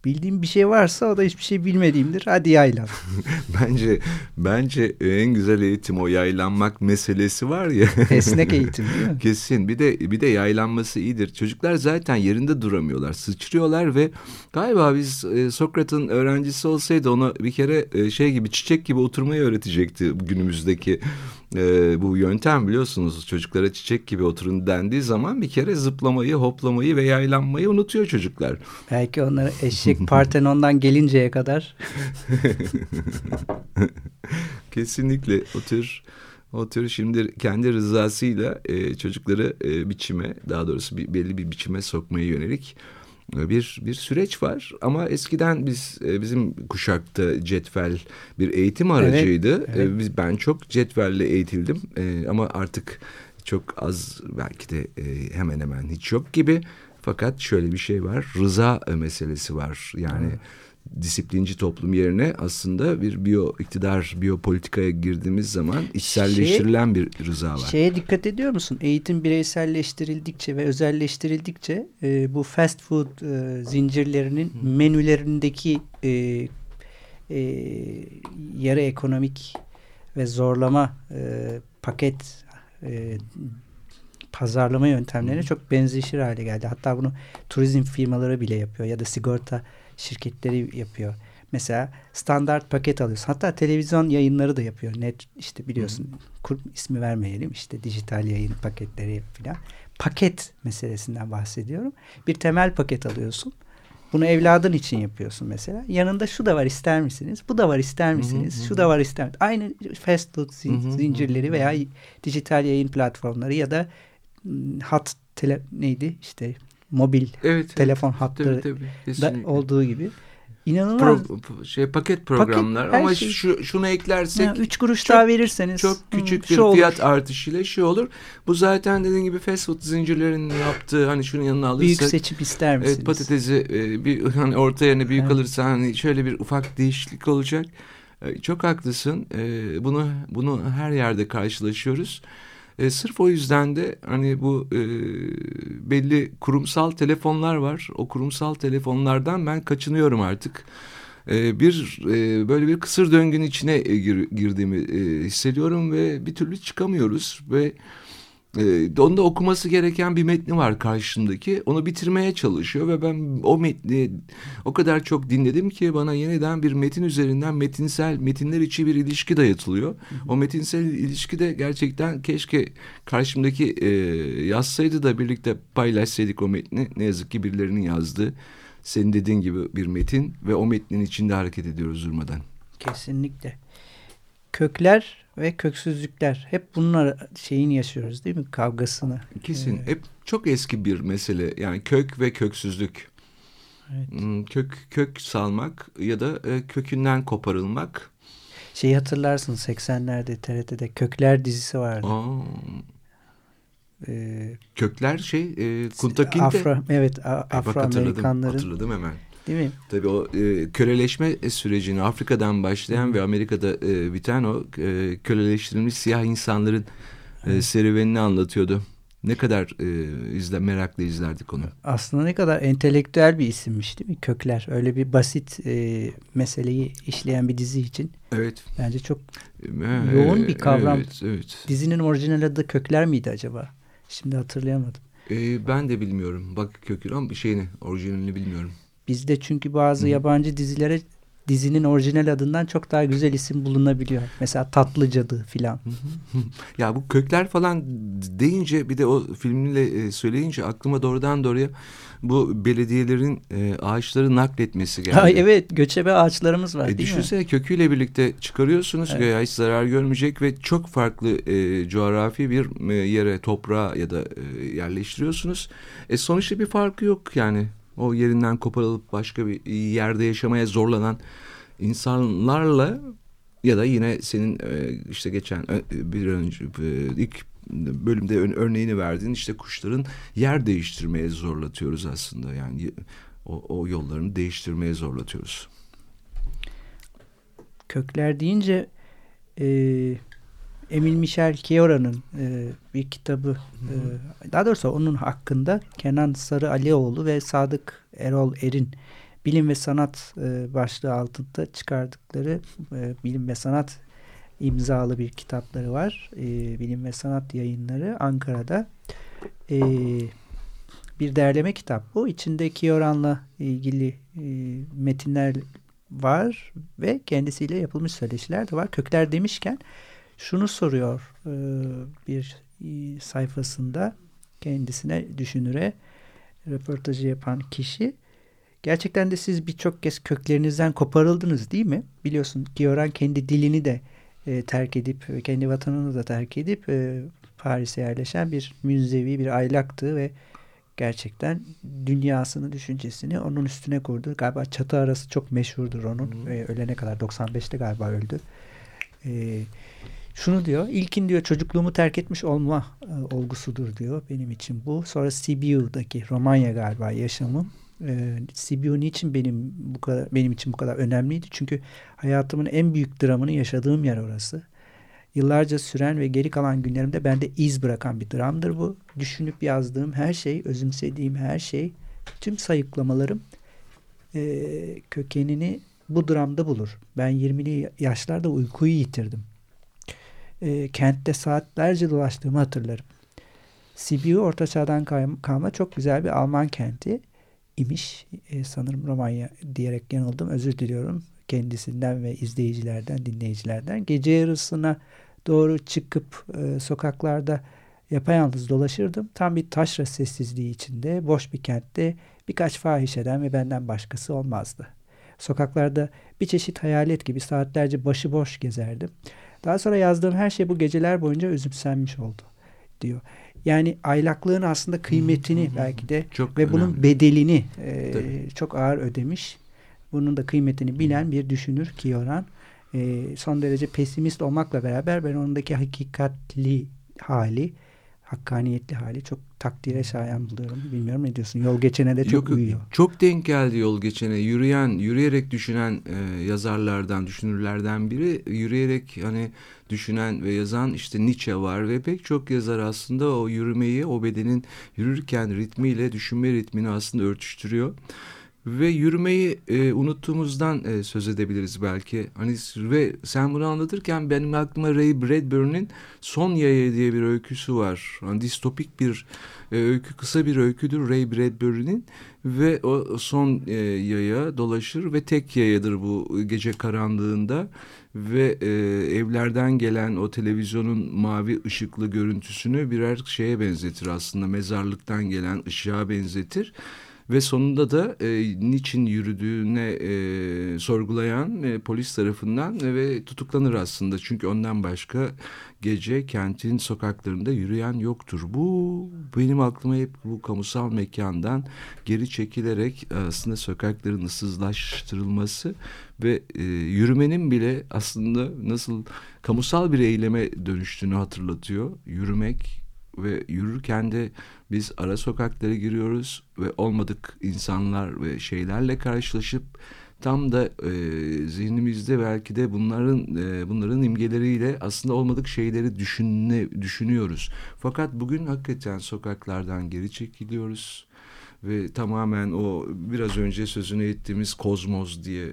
Bildiğim bir şey varsa o da hiçbir şey bilmediğimdir. Hadi yaylan. bence bence en güzel eğitim o yaylanmak meselesi var ya. Esnek eğitim değil mi? Kesin. Bir de bir de yaylanması iyidir. Çocuklar zaten yerinde duramıyorlar. Sıçrıyorlar ve galiba biz e, Sokrat'ın öğrencisi olsaydı ona bir kere e, şey gibi çiçek gibi oturmayı öğretecekti günümüzdeki e, bu yöntem biliyorsunuz çocuklara çiçek gibi oturun dendiği zaman bir kere zıplamayı, hoplamayı ve yaylanmayı unutuyor çocuklar. Belki onları eşek Partenon'dan gelinceye kadar. Kesinlikle o tür o tür şimdi kendi rızasıyla e, çocukları e, biçime daha doğrusu bir, belli bir biçime sokmaya yönelik bir bir süreç var ama eskiden biz e, bizim kuşakta cetvel bir eğitim aracıydı. Evet, evet. Biz ben çok cetvelle eğitildim e, ama artık çok az belki de e, hemen hemen hiç yok gibi. Fakat şöyle bir şey var. Rıza meselesi var. Yani evet disiplinci toplum yerine aslında bir biyo iktidar biyopolitikaya girdiğimiz zaman içselleştirilen şeye, bir rıza var. Şeye dikkat ediyor musun? Eğitim bireyselleştirildikçe ve özelleştirildikçe e, bu fast food e, zincirlerinin Hı. menülerindeki e, e, yarı ekonomik ve zorlama e, paket e, pazarlama yöntemlerine Hı. çok benzeşir hale geldi. Hatta bunu turizm firmaları bile yapıyor ya da sigorta şirketleri yapıyor. Mesela standart paket alıyorsun. Hatta televizyon yayınları da yapıyor. Net işte biliyorsun kur, ismi vermeyelim işte dijital yayın paketleri falan. Paket meselesinden bahsediyorum. Bir temel paket alıyorsun. Bunu evladın için yapıyorsun mesela. Yanında şu da var ister misiniz? Bu da var ister misiniz? Hı hı. Şu da var ister misiniz? Aynı fast food zin hı hı. zincirleri veya dijital yayın platformları ya da hat tele, neydi işte mobil evet, telefon evet, hatları tabii, tabii, da olduğu gibi. İnanılmaz. Pro, şey paket programlar paket, ama şey. şu şunu eklersek ha, üç kuruş çok, daha verirseniz çok küçük hmm, bir fiyat olur. artışıyla şey olur. Bu zaten dediğin gibi fast food zincirlerinin yaptığı hani şunun yanına alırsak büyük seçim ister misiniz? Evet, patatesi e, bir hani orta yerine büyük evet. alırsan hani şöyle bir ufak değişiklik olacak. E, çok haklısın. E, bunu bunu her yerde karşılaşıyoruz. E, sırf o yüzden de hani bu e, belli kurumsal telefonlar var. O kurumsal telefonlardan ben kaçınıyorum artık. E, bir e, böyle bir kısır döngünün içine e, gir, girdiğimi e, hissediyorum ve bir türlü çıkamıyoruz ve E, onda okuması gereken bir metni var karşındaki. Onu bitirmeye çalışıyor ve ben o metni o kadar çok dinledim ki bana yeniden bir metin üzerinden metinsel metinler içi bir ilişki dayatılıyor. O metinsel ilişki de gerçekten keşke karşımdaki e, yazsaydı da birlikte paylaşsaydık o metni. Ne yazık ki birilerinin yazdığı senin dediğin gibi bir metin ve o metnin içinde hareket ediyoruz durmadan. Kesinlikle. Kökler ve köksüzlükler hep bunlar şeyin yaşıyoruz değil mi kavgasını. Kesin. Ee, hep çok eski bir mesele yani kök ve köksüzlük. Evet. Hmm, kök kök salmak ya da e, kökünden koparılmak. Şeyi hatırlarsın 80'lerde TRT'de Kökler dizisi vardı. Aa. Ee, Kökler şey e, Kunta Afro, evet Afro-Amerikanların. Hatırladım, hatırladım hemen. Değil mi? Tabii o e, köleleşme sürecini Afrika'dan başlayan Hı. ve Amerika'da e, biten o e, köleleştirilmiş siyah insanların e, serüvenini anlatıyordu. Ne kadar e, izle, merakla izlerdik onu. Aslında ne kadar entelektüel bir isimmiş değil mi? Kökler. Öyle bir basit e, meseleyi işleyen bir dizi için. Evet. Bence çok e, yoğun bir kavram. Evet, evet. Dizinin orijinal adı Kökler miydi acaba? Şimdi hatırlayamadım. E, ben de bilmiyorum. Bak Kökler ama bir şeyini, orijinalini bilmiyorum. Bizde çünkü bazı Hı. yabancı dizilere dizinin orijinal adından çok daha güzel isim bulunabiliyor. Mesela Tatlı Cadı filan. ya bu kökler falan deyince bir de o filmle e, söyleyince aklıma doğrudan doğruya bu belediyelerin e, ağaçları nakletmesi geldi. Ha, evet göçebe ağaçlarımız var e, değil düşünsene, mi? köküyle birlikte çıkarıyorsunuz evet. hiç zarar görmeyecek ve çok farklı e, coğrafi bir e, yere toprağa ya da e, yerleştiriyorsunuz. E, sonuçta bir farkı yok yani o yerinden koparılıp başka bir yerde yaşamaya zorlanan insanlarla ya da yine senin e, işte geçen bir önce e, ilk bölümde örneğini verdiğin işte kuşların yer değiştirmeye zorlatıyoruz aslında yani o, o yollarını değiştirmeye zorlatıyoruz. Kökler deyince e, Emil Michel Kiora'nın e, bir kitabı e, daha doğrusu onun hakkında Kenan Sarı Alioğlu ve Sadık Erol Er'in bilim ve sanat e, başlığı altında çıkardıkları e, bilim ve sanat imzalı bir kitapları var. E, bilim ve sanat yayınları Ankara'da e, bir derleme kitap bu. İçinde Kioran'la ilgili e, metinler var ve kendisiyle yapılmış söyleşiler de var. Kökler demişken şunu soruyor e, bir sayfasında kendisine düşünüre röportajı yapan kişi gerçekten de siz birçok kez köklerinizden koparıldınız değil mi? Biliyorsun Gioran kendi dilini de e, terk edip kendi vatanını da terk edip e, Paris'e yerleşen bir münzevi bir aylaktı ve gerçekten dünyasını, düşüncesini onun üstüne kurdu. Galiba çatı arası çok meşhurdur onun. Hmm. E, ölene kadar 95'te galiba öldü. E, şunu diyor. İlkin diyor çocukluğumu terk etmiş olma e, olgusudur diyor benim için bu. Sonra Sibiu'daki Romanya galiba yaşamım. E, Sibiu niçin benim bu kadar benim için bu kadar önemliydi? Çünkü hayatımın en büyük dramını yaşadığım yer orası. Yıllarca süren ve geri kalan günlerimde bende iz bırakan bir dramdır bu. Düşünüp yazdığım her şey, özümsediğim her şey, tüm sayıklamalarım e, kökenini bu dramda bulur. Ben 20'li yaşlarda uykuyu yitirdim e, kentte saatlerce dolaştığımı hatırlarım. Sibiu Orta Çağ'dan kalma çok güzel bir Alman kenti imiş. E, sanırım Romanya diyerek yanıldım. Özür diliyorum kendisinden ve izleyicilerden, dinleyicilerden. Gece yarısına doğru çıkıp e, sokaklarda yapayalnız dolaşırdım. Tam bir taşra sessizliği içinde, boş bir kentte birkaç fahişeden ve benden başkası olmazdı. Sokaklarda bir çeşit hayalet gibi saatlerce başıboş gezerdim. Daha sonra yazdığım her şey bu geceler boyunca özümsenmiş oldu diyor. Yani aylaklığın aslında kıymetini belki de çok ve önemli. bunun bedelini e, çok ağır ödemiş. Bunun da kıymetini bilen bir düşünür Kioran. E, son derece pesimist olmakla beraber ben ondaki hakikatli hali hakkaniyetli hali çok takdire şayan buluyorum. Bilmiyorum ne diyorsun? Yol geçene de çok Yok, uyuyor. Çok denk geldi yol geçene. Yürüyen, yürüyerek düşünen e, yazarlardan, düşünürlerden biri. Yürüyerek hani düşünen ve yazan işte Nietzsche var ve pek çok yazar aslında o yürümeyi, o bedenin yürürken ritmiyle düşünme ritmini aslında örtüştürüyor. Ve yürümeyi e, unuttuğumuzdan e, söz edebiliriz belki. Hani ve sen bunu anlatırken benim aklıma Ray Bradbury'nin Son Yaya diye bir öyküsü var. Hani distopik bir e, öykü, kısa bir öyküdür Ray Bradbury'nin ve o son e, yaya dolaşır ve tek yayadır bu gece karanlığında ve e, evlerden gelen o televizyonun mavi ışıklı görüntüsünü birer şeye benzetir aslında mezarlıktan gelen ışığa benzetir ve sonunda da e, niçin yürüdüğüne e, sorgulayan e, polis tarafından e, ve tutuklanır aslında. Çünkü ondan başka gece kentin sokaklarında yürüyen yoktur. Bu benim aklıma hep bu kamusal mekandan geri çekilerek aslında sokakların ıssızlaştırılması ve e, yürümenin bile aslında nasıl kamusal bir eyleme dönüştüğünü hatırlatıyor. Yürümek ve yürürken de biz ara sokaklara giriyoruz ve olmadık insanlar ve şeylerle karşılaşıp tam da e, zihnimizde belki de bunların e, bunların imgeleriyle aslında olmadık şeyleri düşünne, düşünüyoruz. Fakat bugün hakikaten sokaklardan geri çekiliyoruz ve tamamen o biraz önce sözünü ettiğimiz kozmos diye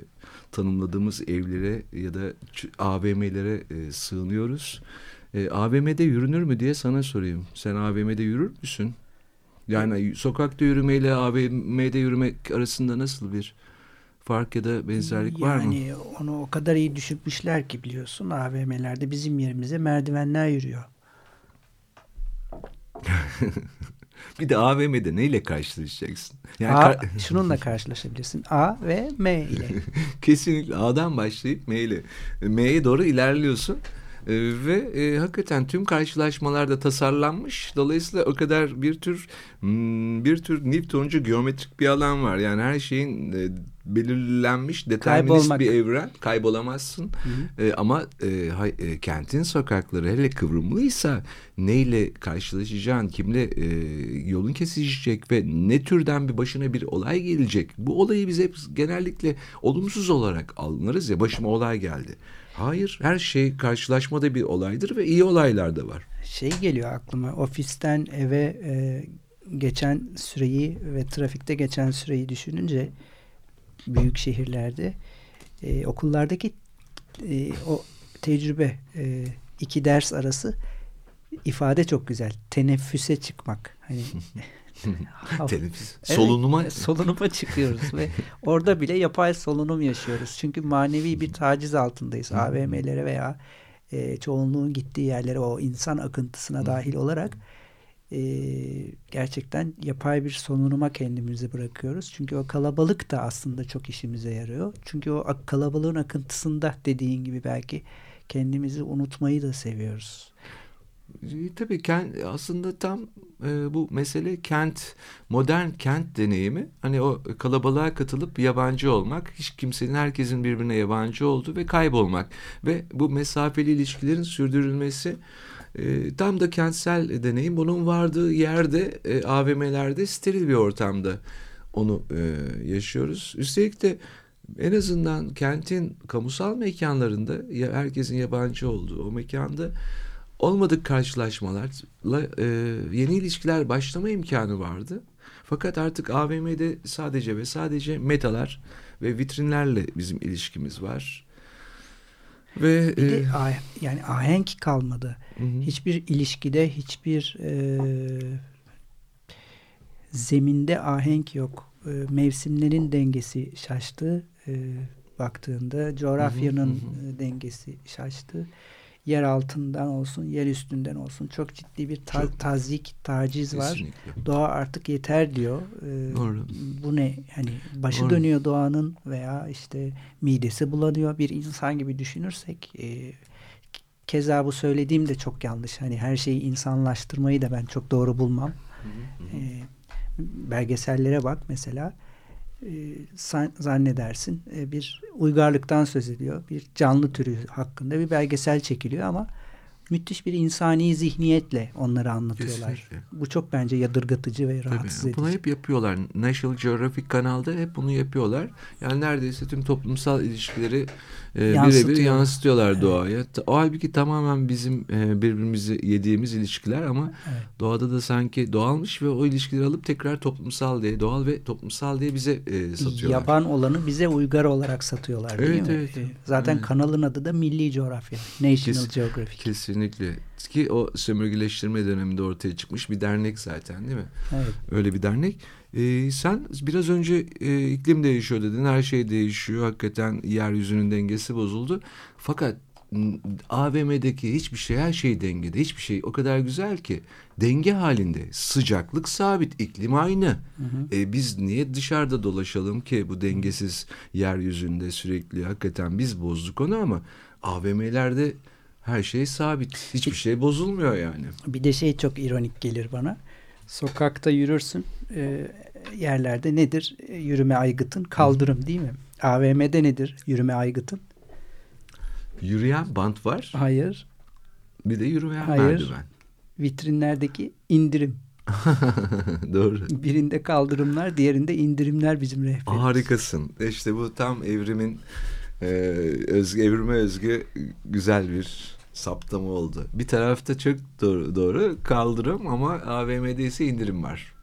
tanımladığımız evlere ya da AVM'lere e, sığınıyoruz. E, AVM'de yürünür mü diye sana sorayım. Sen AVM'de yürür müsün? Yani sokakta yürümeyle AVM'de yürümek arasında nasıl bir fark ya da benzerlik yani, var mı? Yani onu o kadar iyi düşünmüşler ki biliyorsun AVM'lerde bizim yerimize merdivenler yürüyor. bir de AVM'de neyle karşılaşacaksın? Yani A, kar şununla karşılaşabilirsin. A ve M ile. Kesinlikle A'dan başlayıp M ile. M'ye doğru ilerliyorsun. E, ve e, hakikaten tüm karşılaşmalarda tasarlanmış. Dolayısıyla o kadar bir tür hmm, bir tür Newtoncu geometrik bir alan var. Yani her şeyin e, belirlenmiş determinist Kaybolmak. bir evren. Kaybolamazsın. Hı hı. E, ama e, hay, e, kentin sokakları hele kıvrımlıysa neyle karşılaşacağın, kimle e, yolun kesişecek ve ne türden bir başına bir olay gelecek. Bu olayı biz hep genellikle olumsuz olarak alınırız ya başıma olay geldi. Hayır, her şey karşılaşmada bir olaydır ve iyi olaylar da var. Şey geliyor aklıma, ofisten eve e, geçen süreyi ve trafikte geçen süreyi düşününce büyük şehirlerde e, okullardaki e, o tecrübe e, iki ders arası ifade çok güzel. Teneffüse çıkmak. Hani Teneffüs. Evet, solunuma solunuma çıkıyoruz ve orada bile yapay solunum yaşıyoruz. Çünkü manevi bir taciz altındayız. AVM'lere veya e, çoğunluğun gittiği yerlere o insan akıntısına dahil olarak e, gerçekten yapay bir solunuma kendimizi bırakıyoruz. Çünkü o kalabalık da aslında çok işimize yarıyor. Çünkü o kalabalığın akıntısında dediğin gibi belki kendimizi unutmayı da seviyoruz. E, tabii kent, aslında tam e, bu mesele kent, modern kent deneyimi. Hani o kalabalığa katılıp yabancı olmak, hiç kimsenin herkesin birbirine yabancı olduğu ve kaybolmak. Ve bu mesafeli ilişkilerin sürdürülmesi e, tam da kentsel deneyim. Bunun vardığı yerde e, AVM'lerde steril bir ortamda onu e, yaşıyoruz. Üstelik de en azından kentin kamusal mekanlarında ya herkesin yabancı olduğu o mekanda olmadık karşılaşmalarla e, yeni ilişkiler başlama imkanı vardı. Fakat artık AVM'de sadece ve sadece metalar ve vitrinlerle bizim ilişkimiz var. Ve bir e, de ah, yani ahenk kalmadı. Hı hı. Hiçbir ilişkide hiçbir e, zeminde ahenk yok. E, mevsimlerin dengesi şaştı. E, baktığında coğrafyanın hı hı hı. dengesi şaştı yer altından olsun, yer üstünden olsun çok ciddi bir ta çok, tazik, taciz var. Doğa artık yeter diyor. Ee, Doğru. Bu ne? Hani başı Doğru. dönüyor doğanın veya işte midesi bulanıyor. Bir insan gibi düşünürsek e, keza bu söylediğim de çok yanlış. Hani her şeyi insanlaştırmayı da ben çok doğru bulmam. Hı hı. E, belgesellere bak mesela e, zannedersin e, bir uygarlıktan söz ediyor. Bir canlı türü hakkında bir belgesel çekiliyor ama müthiş bir insani zihniyetle onları anlatıyorlar. Kesinlikle. Bu çok bence yadırgatıcı ve rahatsız Tabii, edici. Bunu hep yapıyorlar. National Geographic kanalda hep bunu yapıyorlar. Yani neredeyse tüm toplumsal ilişkileri e, birebir yansıtıyorlar evet. doğaya. O halbuki tamamen bizim e, birbirimizi yediğimiz ilişkiler ama evet. doğada da sanki doğalmış ve o ilişkileri alıp tekrar toplumsal diye, doğal ve toplumsal diye bize e, satıyorlar. Yaban olanı bize uygar olarak satıyorlar değil evet, mi? Evet, evet. Zaten evet. kanalın adı da Milli Coğrafya. National Kes, Geographic. Kesinlikle. Ki o sömürgeleştirme döneminde ortaya çıkmış bir dernek zaten değil mi? Evet. Öyle bir dernek. Ee, sen biraz önce e, iklim değişiyor dedin. Her şey değişiyor. Hakikaten yeryüzünün dengesi bozuldu. Fakat AVM'deki hiçbir şey her şey dengede. Hiçbir şey o kadar güzel ki denge halinde. Sıcaklık sabit, iklim aynı. Hı hı. E, biz niye dışarıda dolaşalım ki bu dengesiz yeryüzünde sürekli hakikaten biz bozduk onu ama AVM'lerde her şey sabit. Hiçbir şey bozulmuyor yani. Bir de şey çok ironik gelir bana. Sokakta yürürsün e, yerlerde nedir? E, yürüme aygıtın kaldırım değil mi? AVM'de nedir yürüme aygıtın? Yürüyen bant var. Hayır. Bir de yürüyen Hayır. merdiven. Vitrinlerdeki indirim. Doğru. Birinde kaldırımlar, diğerinde indirimler bizim rehberimiz. Harikasın. İşte bu tam evrimin e, özgü, evrime özgü güzel bir saptama oldu. Bir tarafta çok doğru, doğru kaldırım ama AVM'de ise indirim var.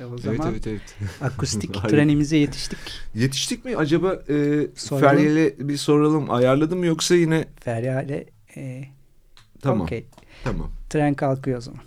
E o zaman evet, evet, evet. akustik trenimize yetiştik. Yetiştik mi? Acaba e, Feryal'e bir soralım. Ayarladı mı yoksa yine? Feryal'e e, tamam. Okay. Tamam. Tren kalkıyor o zaman.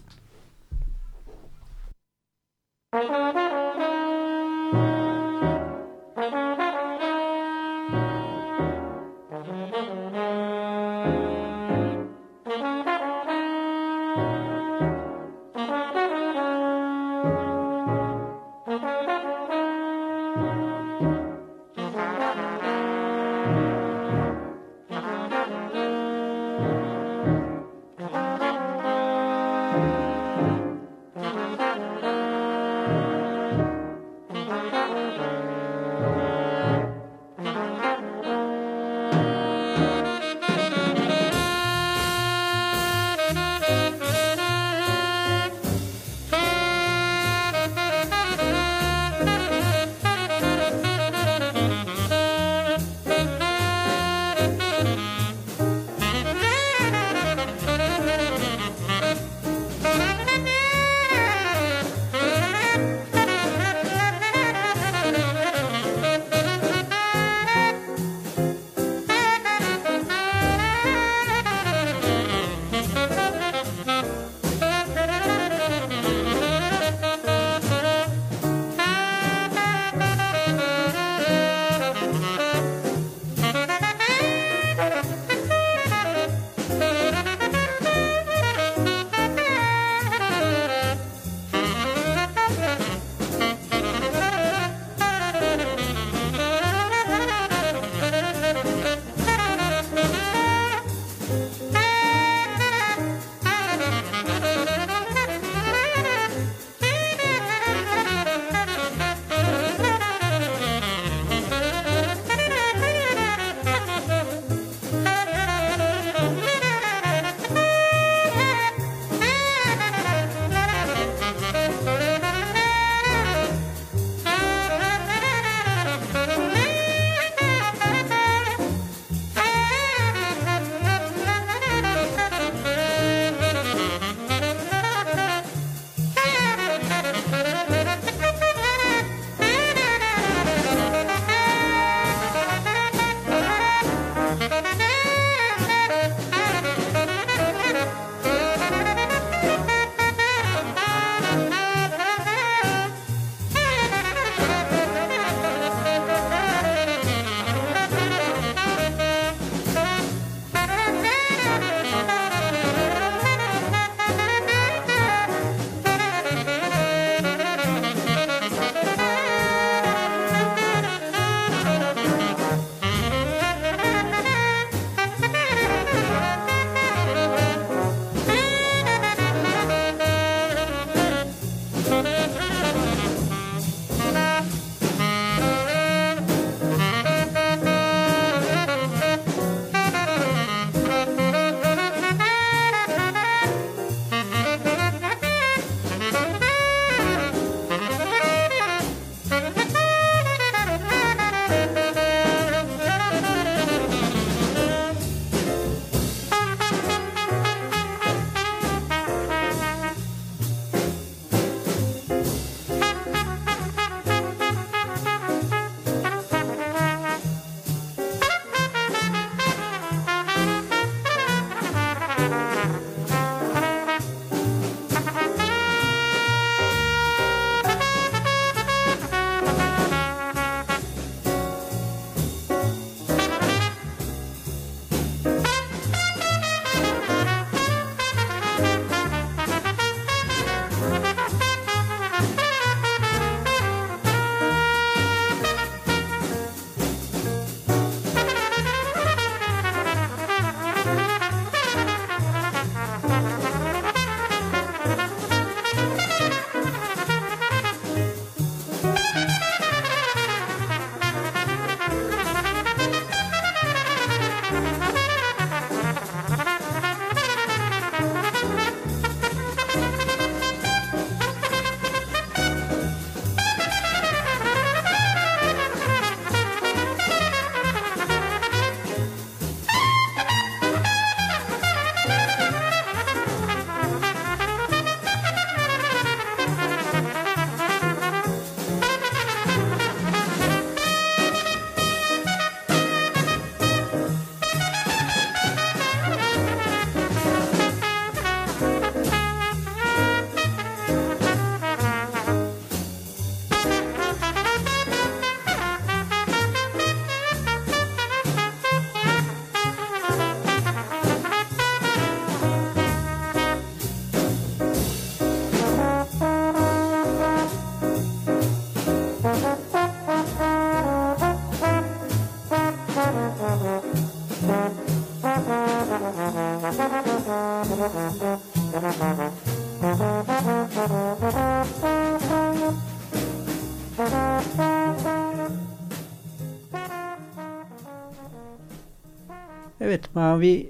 Mavi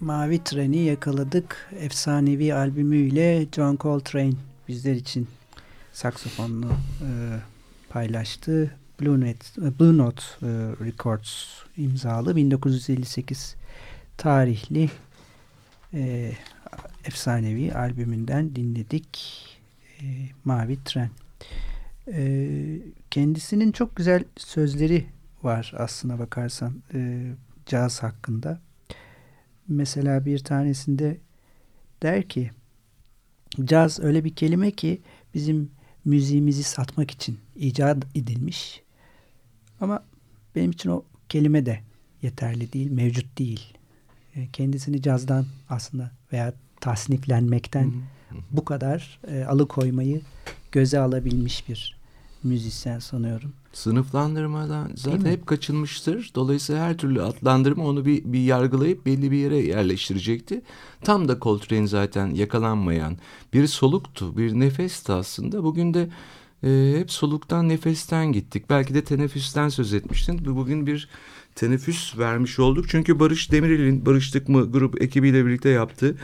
Mavi Treni yakaladık. Efsanevi albümüyle John Coltrane bizler için saksafonunu e, paylaştı. Blue Note, Blue Note e, Records imzalı 1958 tarihli e, efsanevi albümünden dinledik e, Mavi Tren. E, kendisinin çok güzel sözleri var aslına bakarsan e, caz hakkında. Mesela bir tanesinde der ki caz öyle bir kelime ki bizim müziğimizi satmak için icat edilmiş. Ama benim için o kelime de yeterli değil, mevcut değil. E, kendisini cazdan aslında veya tasniflenmekten bu kadar e, alıkoymayı göze alabilmiş bir müzisyen sanıyorum. Sınıflandırmadan zaten hep kaçınmıştır. Dolayısıyla her türlü adlandırma onu bir, bir yargılayıp belli bir yere yerleştirecekti. Tam da Coltrane zaten yakalanmayan bir soluktu, bir nefesti aslında. Bugün de e, hep soluktan, nefesten gittik. Belki de teneffüsten söz etmiştin. Bugün bir teneffüs vermiş olduk. Çünkü Barış Demirel'in Barıştık mı grup ekibiyle birlikte yaptığı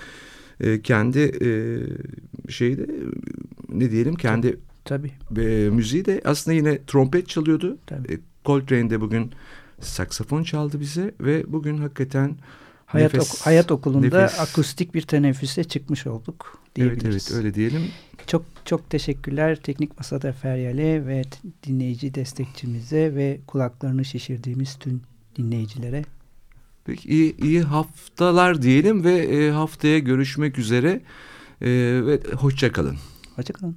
e, kendi e, şeyde ne diyelim kendi Tabii. E, müziği de aslında yine trompet çalıyordu. Tabii. E, Coltrane de bugün saksafon çaldı bize ve bugün hakikaten Hayat, nefes, ok hayat okulunda nefes. akustik bir teneffüse çıkmış olduk diyebiliriz. Evet evet öyle diyelim. Çok çok teşekkürler Teknik Masada Feryal'e ve dinleyici destekçimize ve kulaklarını şişirdiğimiz tüm dinleyicilere. Peki iyi, iyi haftalar diyelim ve e, haftaya görüşmek üzere e, ve hoşçakalın. Hoşçakalın.